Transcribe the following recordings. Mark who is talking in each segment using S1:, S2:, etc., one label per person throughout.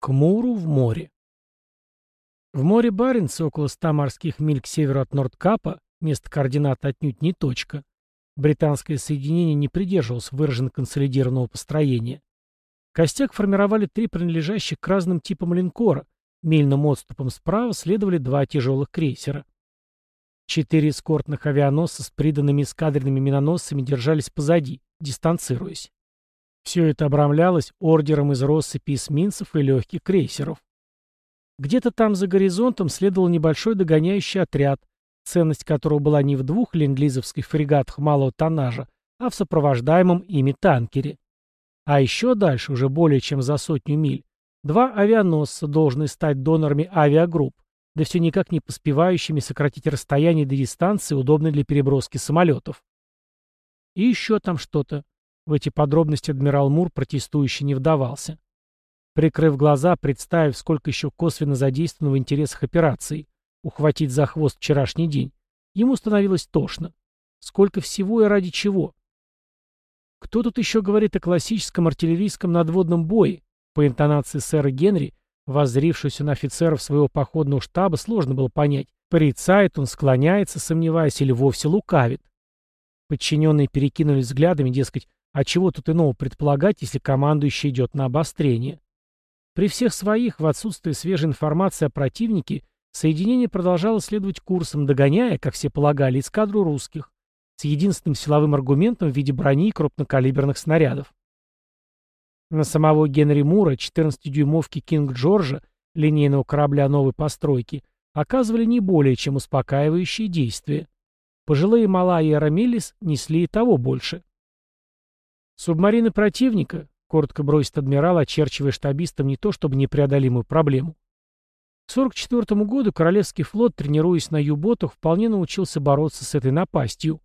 S1: К Муру в море. В море Баренца, около 100 морских миль к северу от Нордкапа, место координат отнюдь не точка, британское соединение не придерживалось выраженно консолидированного построения. Костяк формировали три принадлежащих к разным типам линкора, мильным отступом справа следовали два тяжелых крейсера. Четыре эскортных авианосца с приданными эскадренными миноносцами держались позади, дистанцируясь. Все это обрамлялось ордером из россыпи эсминцев и легких крейсеров. Где-то там за горизонтом следовал небольшой догоняющий отряд, ценность которого была не в двух ленд-лизовских фрегатах малого тоннажа, а в сопровождаемом ими танкере. А еще дальше, уже более чем за сотню миль, два авианосца, должны стать донорами авиагрупп, да все никак не поспевающими сократить расстояние до дистанции, удобной для переброски самолетов. И еще там что-то. В эти подробности адмирал Мур протестующий не вдавался. Прикрыв глаза, представив, сколько еще косвенно задействовано в интересах операции, ухватить за хвост вчерашний день, ему становилось тошно. Сколько всего и ради чего? Кто тут еще говорит о классическом артиллерийском надводном бое? По интонации сэра Генри, воззрившуюся на офицеров своего походного штаба, сложно было понять, порицает он, склоняется, сомневаясь, или вовсе лукавит. Подчиненные перекинулись взглядами, дескать, а чего тут иного предполагать, если командующий идет на обострение? При всех своих, в отсутствие свежей информации о противнике, соединение продолжало следовать курсом, догоняя, как все полагали, эскадру русских, с единственным силовым аргументом в виде брони и крупнокалиберных снарядов. На самого Генри Мура 14-дюймовки Кинг Джорджа, линейного корабля новой постройки, оказывали не более чем успокаивающие действия. Пожилые Мала и Арамелис несли и того больше. Субмарины противника, коротко бросит адмирал, очерчивая штабистам не то чтобы непреодолимую проблему. К 1944 году Королевский флот, тренируясь на ю-ботах, вполне научился бороться с этой напастью.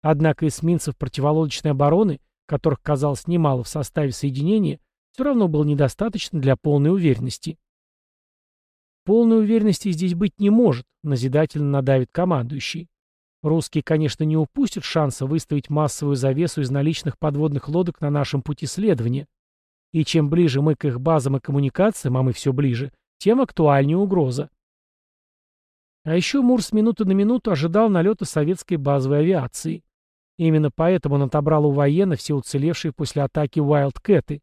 S1: Однако эсминцев противолодочной обороны, которых казалось немало в составе соединения, все равно было недостаточно для полной уверенности. Полной уверенности здесь быть не может, назидательно надавит командующий. Русские, конечно, не упустят шанса выставить массовую завесу из наличных подводных лодок на нашем пути следования. И чем ближе мы к их базам и коммуникациям, а мы все ближе, тем актуальнее угроза. А еще Мур с минуты на минуту ожидал налета советской базовой авиации. Именно поэтому он отобрал у военных все уцелевшие после атаки Уайлдкэты.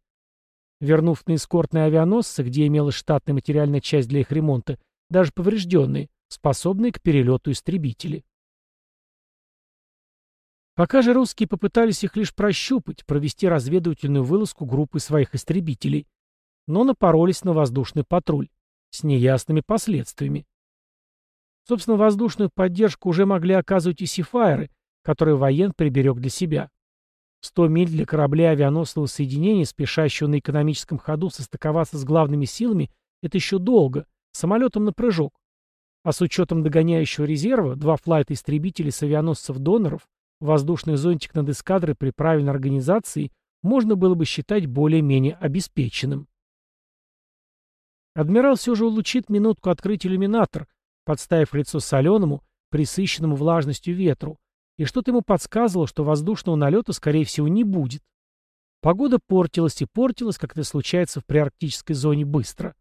S1: Вернув на эскортные авианосцы, где имелась штатная материальная часть для их ремонта, даже поврежденные, способные к перелету истребители. Пока же русские попытались их лишь прощупать, провести разведывательную вылазку группы своих истребителей, но напоролись на воздушный патруль с неясными последствиями. Собственно, воздушную поддержку уже могли оказывать и сифайры, которые воен приберег для себя. 100 миль для корабля авианосного соединения, спешащего на экономическом ходу состыковаться с главными силами, это еще долго, самолетом на прыжок. А с учетом догоняющего резерва, два флайта истребителей с авианосцев доноров, воздушный зонтик над эскадрой при правильной организации можно было бы считать более-менее обеспеченным. Адмирал все же улучит минутку открыть иллюминатор, подставив лицо соленому, присыщенному влажностью ветру, и что-то ему подсказывало, что воздушного налета, скорее всего, не будет. Погода портилась и портилась, как это случается в приарктической зоне быстро.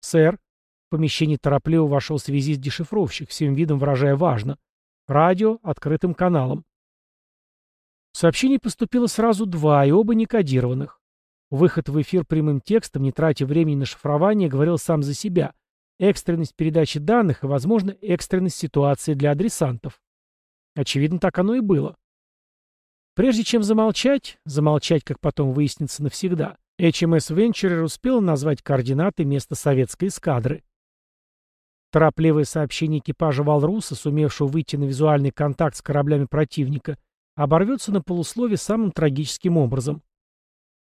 S1: «Сэр», в помещение торопливо вошел связист-дешифровщик, всем видом выражая «важно». Радио открытым каналом. Сообщений поступило сразу два, и оба не кодированных. Выход в эфир прямым текстом, не тратя времени на шифрование, говорил сам за себя. Экстренность передачи данных и, возможно, экстренность ситуации для адресантов. Очевидно, так оно и было. Прежде чем замолчать, замолчать, как потом выяснится навсегда, HMS Venturer успел назвать координаты места советской эскадры. Торопливое сообщение экипажа «Валруса», сумевшего выйти на визуальный контакт с кораблями противника, оборвется на полуслове самым трагическим образом.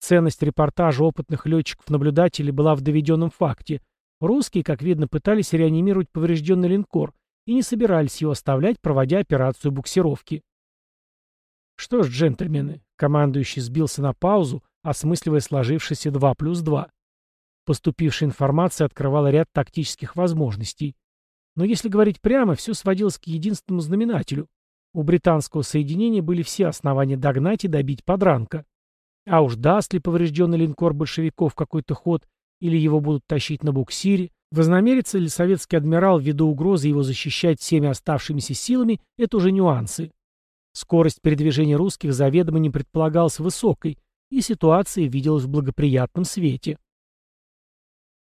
S1: Ценность репортажа опытных летчиков-наблюдателей была в доведенном факте. Русские, как видно, пытались реанимировать поврежденный линкор и не собирались его оставлять, проводя операцию буксировки. Что ж, джентльмены, командующий сбился на паузу, осмысливая сложившееся 2 плюс 2. Поступившая информация открывала ряд тактических возможностей. Но если говорить прямо, все сводилось к единственному знаменателю. У британского соединения были все основания догнать и добить подранка. А уж даст ли поврежденный линкор большевиков какой-то ход, или его будут тащить на буксире, вознамерится ли советский адмирал ввиду угрозы его защищать всеми оставшимися силами, это уже нюансы. Скорость передвижения русских заведомо не предполагалась высокой, и ситуация виделась в благоприятном свете.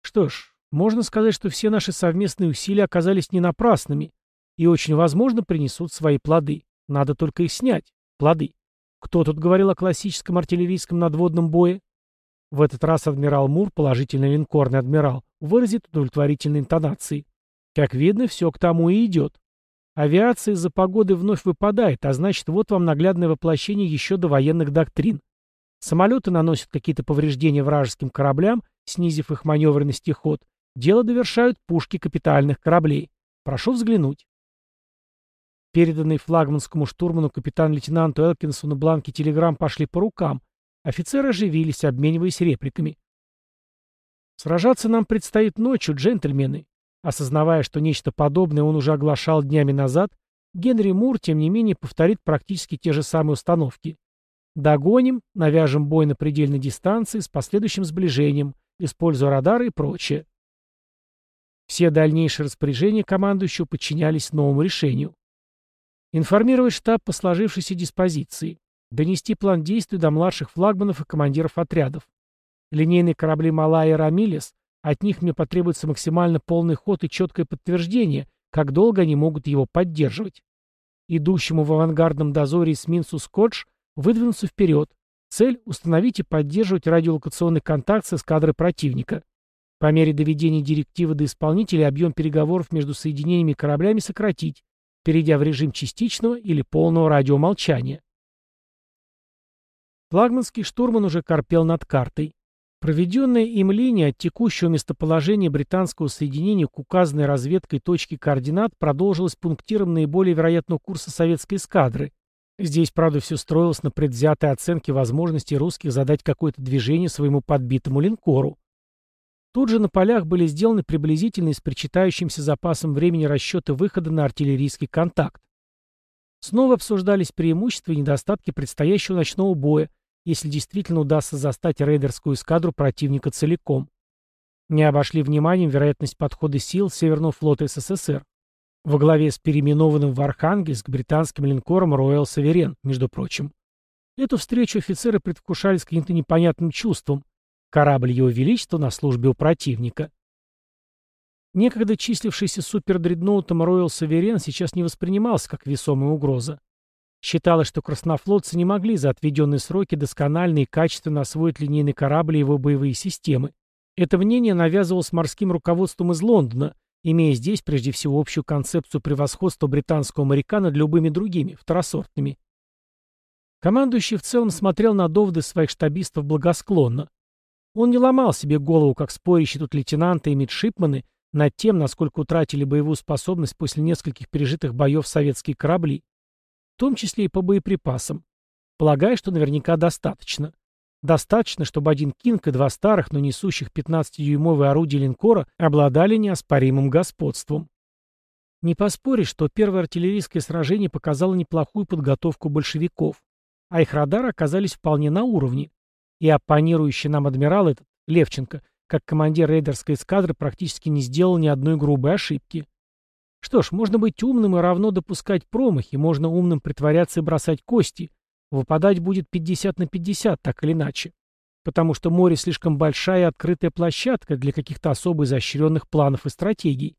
S1: Что ж, можно сказать, что все наши совместные усилия оказались не напрасными и очень возможно принесут свои плоды. Надо только их снять. Плоды. Кто тут говорил о классическом артиллерийском надводном бое? В этот раз адмирал Мур, положительный линкорный адмирал, выразит удовлетворительные интонации. Как видно, все к тому и идет. Авиация из-за погоды вновь выпадает, а значит, вот вам наглядное воплощение еще до военных доктрин. Самолеты наносят какие-то повреждения вражеским кораблям, снизив их маневренность и ход. Дело довершают пушки капитальных кораблей. Прошу взглянуть. Переданный флагманскому штурману капитан-лейтенанту Элкинсу на бланке телеграмм пошли по рукам. Офицеры оживились, обмениваясь репликами. «Сражаться нам предстоит ночью, джентльмены. Осознавая, что нечто подобное он уже оглашал днями назад, Генри Мур, тем не менее, повторит практически те же самые установки. Догоним, навяжем бой на предельной дистанции с последующим сближением, используя радары и прочее. Все дальнейшие распоряжения командующего подчинялись новому решению. Информировать штаб по сложившейся диспозиции. Донести план действий до младших флагманов и командиров отрядов. Линейные корабли «Малая» и «Рамилес» От них мне потребуется максимально полный ход и четкое подтверждение, как долго они могут его поддерживать. Идущему в авангардном дозоре эсминцу «Скотч» выдвинуться вперед. Цель – установить и поддерживать радиолокационный контакт с эскадрой противника. По мере доведения директивы до исполнителя объем переговоров между соединениями и кораблями сократить, перейдя в режим частичного или полного радиомолчания. Флагманский штурман уже корпел над картой. Проведенная им линия от текущего местоположения британского соединения к указанной разведкой точки координат продолжилась пунктиром наиболее вероятного курса советской эскадры. Здесь, правда, все строилось на предвзятой оценке возможности русских задать какое-то движение своему подбитому линкору. Тут же на полях были сделаны приблизительные с причитающимся запасом времени расчеты выхода на артиллерийский контакт. Снова обсуждались преимущества и недостатки предстоящего ночного боя, если действительно удастся застать рейдерскую эскадру противника целиком. Не обошли вниманием вероятность подхода сил Северного флота СССР. Во главе с переименованным в Архангельск британским линкором Роyal Саверен, между прочим. Эту встречу офицеры предвкушали с каким-то непонятным чувством. Корабль Его Величества на службе у противника. Некогда числившийся супердредноутом Royal Саверен сейчас не воспринимался как весомая угроза. Считалось, что краснофлотцы не могли за отведенные сроки досконально и качественно освоить линейный корабль и его боевые системы. Это мнение навязывалось морским руководством из Лондона, имея здесь прежде всего общую концепцию превосходства британского моряка над любыми другими, второсортными. Командующий в целом смотрел на доводы своих штабистов благосклонно. Он не ломал себе голову, как спорящие тут лейтенанты и мидшипманы, над тем, насколько утратили боевую способность после нескольких пережитых боев советские корабли в том числе и по боеприпасам. Полагаю, что наверняка достаточно. Достаточно, чтобы один «Кинг» и два старых, но несущих 15-дюймовые орудия линкора обладали неоспоримым господством. Не поспоришь, что первое артиллерийское сражение показало неплохую подготовку большевиков, а их радары оказались вполне на уровне. И оппонирующий нам адмирал этот, Левченко, как командир рейдерской эскадры, практически не сделал ни одной грубой ошибки. Что ж, можно быть умным и равно допускать промахи, можно умным притворяться и бросать кости. Выпадать будет 50 на 50, так или иначе. Потому что море слишком большая и открытая площадка для каких-то особо изощренных планов и стратегий.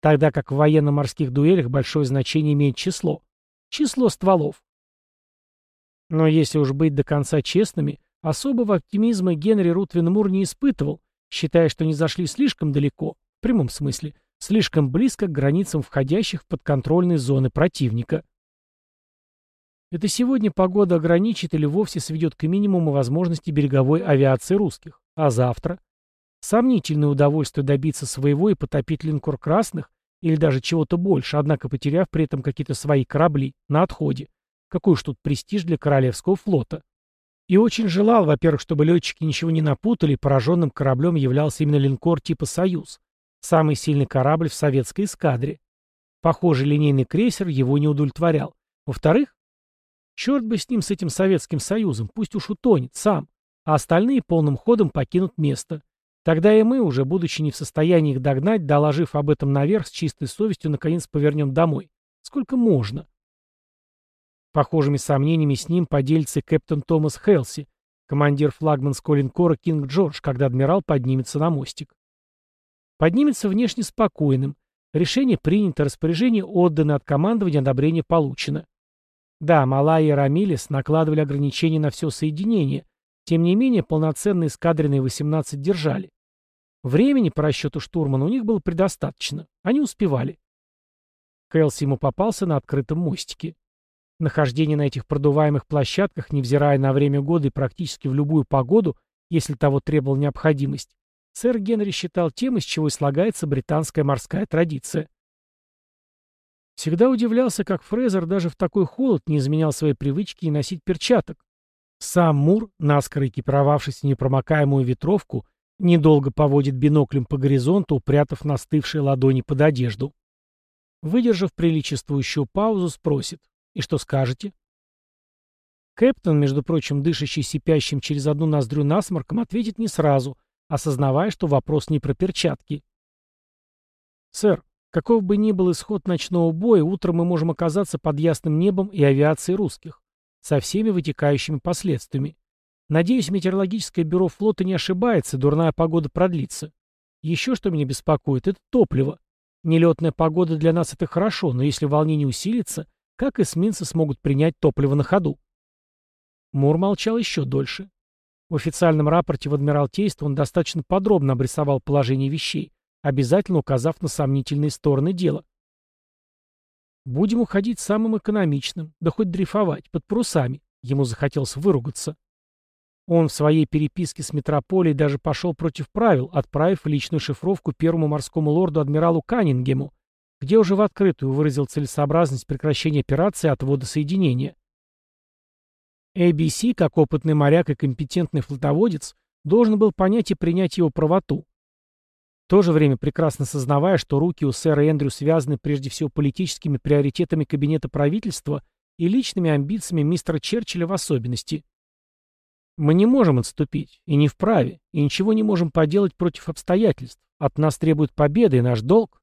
S1: Тогда как в военно-морских дуэлях большое значение имеет число. Число стволов. Но если уж быть до конца честными, особого оптимизма Генри Рутвин Мур не испытывал, считая, что не зашли слишком далеко, в прямом смысле, слишком близко к границам входящих в подконтрольные зоны противника. Это сегодня погода ограничит или вовсе сведет к минимуму возможности береговой авиации русских. А завтра? Сомнительное удовольствие добиться своего и потопить линкор красных, или даже чего-то больше, однако потеряв при этом какие-то свои корабли на отходе. Какой уж тут престиж для Королевского флота. И очень желал, во-первых, чтобы летчики ничего не напутали, пораженным кораблем являлся именно линкор типа «Союз», Самый сильный корабль в советской эскадре. Похоже, линейный крейсер его не удовлетворял. Во-вторых, черт бы с ним, с этим Советским Союзом, пусть уж утонет сам, а остальные полным ходом покинут место. Тогда и мы, уже будучи не в состоянии их догнать, доложив об этом наверх, с чистой совестью, наконец повернем домой. Сколько можно? Похожими сомнениями с ним поделится капитан Томас Хелси, командир флагманского линкора «Кинг Джордж», когда адмирал поднимется на мостик. Поднимется внешне спокойным. Решение принято, распоряжение отдано, от командования одобрение получено. Да, Малайя и Рамилес накладывали ограничения на все соединение, тем не менее полноценные эскадренные 18 держали. Времени по расчету штурмана у них было предостаточно. Они успевали. Кэлси ему попался на открытом мостике. Нахождение на этих продуваемых площадках, невзирая на время года и практически в любую погоду, если того требовала необходимость, сэр Генри считал тем, из чего и слагается британская морская традиция. Всегда удивлялся, как Фрезер даже в такой холод не изменял своей привычки и носить перчаток. Сам Мур, наскоро экипировавшись в непромокаемую ветровку, недолго поводит биноклем по горизонту, упрятав настывшие ладони под одежду. Выдержав приличествующую паузу, спросит. И что скажете? Кэптон, между прочим, дышащий сипящим через одну ноздрю насморком, ответит не сразу, осознавая, что вопрос не про перчатки. «Сэр, каков бы ни был исход ночного боя, утром мы можем оказаться под ясным небом и авиацией русских, со всеми вытекающими последствиями. Надеюсь, метеорологическое бюро флота не ошибается, дурная погода продлится. Еще что меня беспокоит, это топливо. Нелетная погода для нас это хорошо, но если волнение усилится, как эсминцы смогут принять топливо на ходу? Мур молчал еще дольше. В официальном рапорте в Адмиралтейство он достаточно подробно обрисовал положение вещей, обязательно указав на сомнительные стороны дела. «Будем уходить самым экономичным, да хоть дрейфовать, под парусами», ему захотелось выругаться. Он в своей переписке с метрополией даже пошел против правил, отправив личную шифровку первому морскому лорду адмиралу Каннингему, где уже в открытую выразил целесообразность прекращения операции отвода соединения. ABC, как опытный моряк и компетентный флотоводец, должен был понять и принять его правоту. То же время прекрасно сознавая, что руки у сэра Эндрю связаны прежде всего политическими приоритетами кабинета правительства и личными амбициями мистера Черчилля в особенности. Мы не можем отступить, и не вправе, и ничего не можем поделать против обстоятельств. От нас требует победы, и наш долг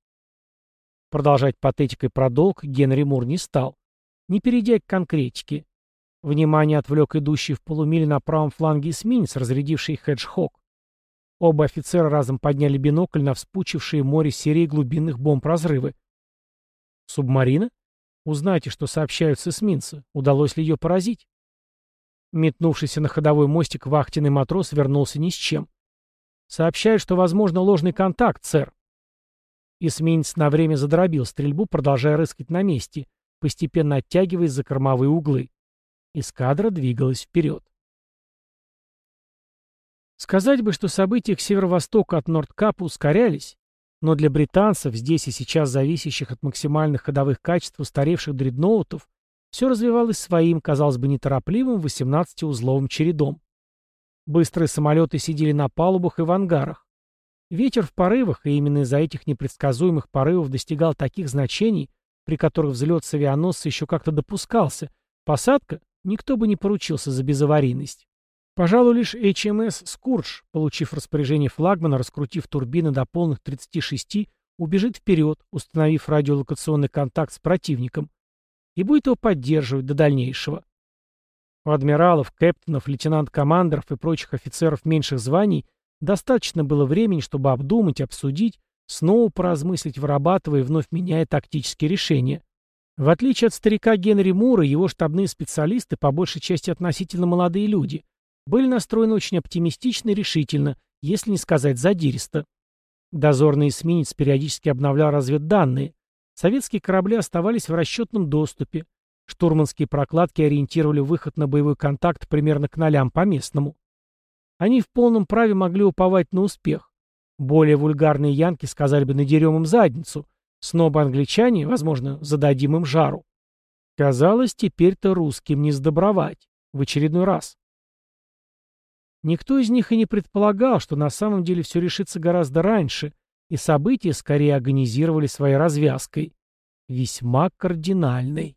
S1: Продолжать патетикой про долг Генри Мур не стал, не перейдя к конкретике. Внимание отвлек идущий в полумиле на правом фланге эсминец, разрядивший хедж-хок. Оба офицера разом подняли бинокль на вспучившие море серии глубинных бомб-разрывы. Субмарина? Узнайте, что сообщают с эсминца. Удалось ли ее поразить? Метнувшийся на ходовой мостик вахтенный матрос вернулся ни с чем. Сообщают, что возможно ложный контакт, сэр. Эсминец на время задробил стрельбу, продолжая рыскать на месте, постепенно оттягиваясь за кормовые углы. Эскадра двигалась вперед. Сказать бы, что события к северо-востоку от Нордкапа ускорялись, но для британцев, здесь и сейчас зависящих от максимальных ходовых качеств устаревших дредноутов, все развивалось своим, казалось бы, неторопливым 18-узловым чередом. Быстрые самолеты сидели на палубах и в ангарах. Ветер в порывах, и именно из-за этих непредсказуемых порывов достигал таких значений, при которых взлет с авианосца еще как-то допускался. Посадка никто бы не поручился за безаварийность. Пожалуй, лишь HMS «Скурдж», получив распоряжение флагмана, раскрутив турбины до полных 36, убежит вперед, установив радиолокационный контакт с противником, и будет его поддерживать до дальнейшего. У адмиралов, капитанов, лейтенант-командеров и прочих офицеров меньших званий – Достаточно было времени, чтобы обдумать, обсудить, снова поразмыслить, вырабатывая и вновь меняя тактические решения. В отличие от старика Генри Мура, его штабные специалисты, по большей части относительно молодые люди, были настроены очень оптимистично и решительно, если не сказать задиристо. Дозорный эсминец периодически обновлял разведданные. Советские корабли оставались в расчетном доступе. Штурманские прокладки ориентировали выход на боевой контакт примерно к нолям по местному. Они в полном праве могли уповать на успех. Более вульгарные янки сказали бы «надерем им задницу». Снобы-англичане, возможно, зададим им жару. Казалось, теперь-то русским не сдобровать. В очередной раз. Никто из них и не предполагал, что на самом деле все решится гораздо раньше, и события скорее организировали своей развязкой. Весьма кардинальной.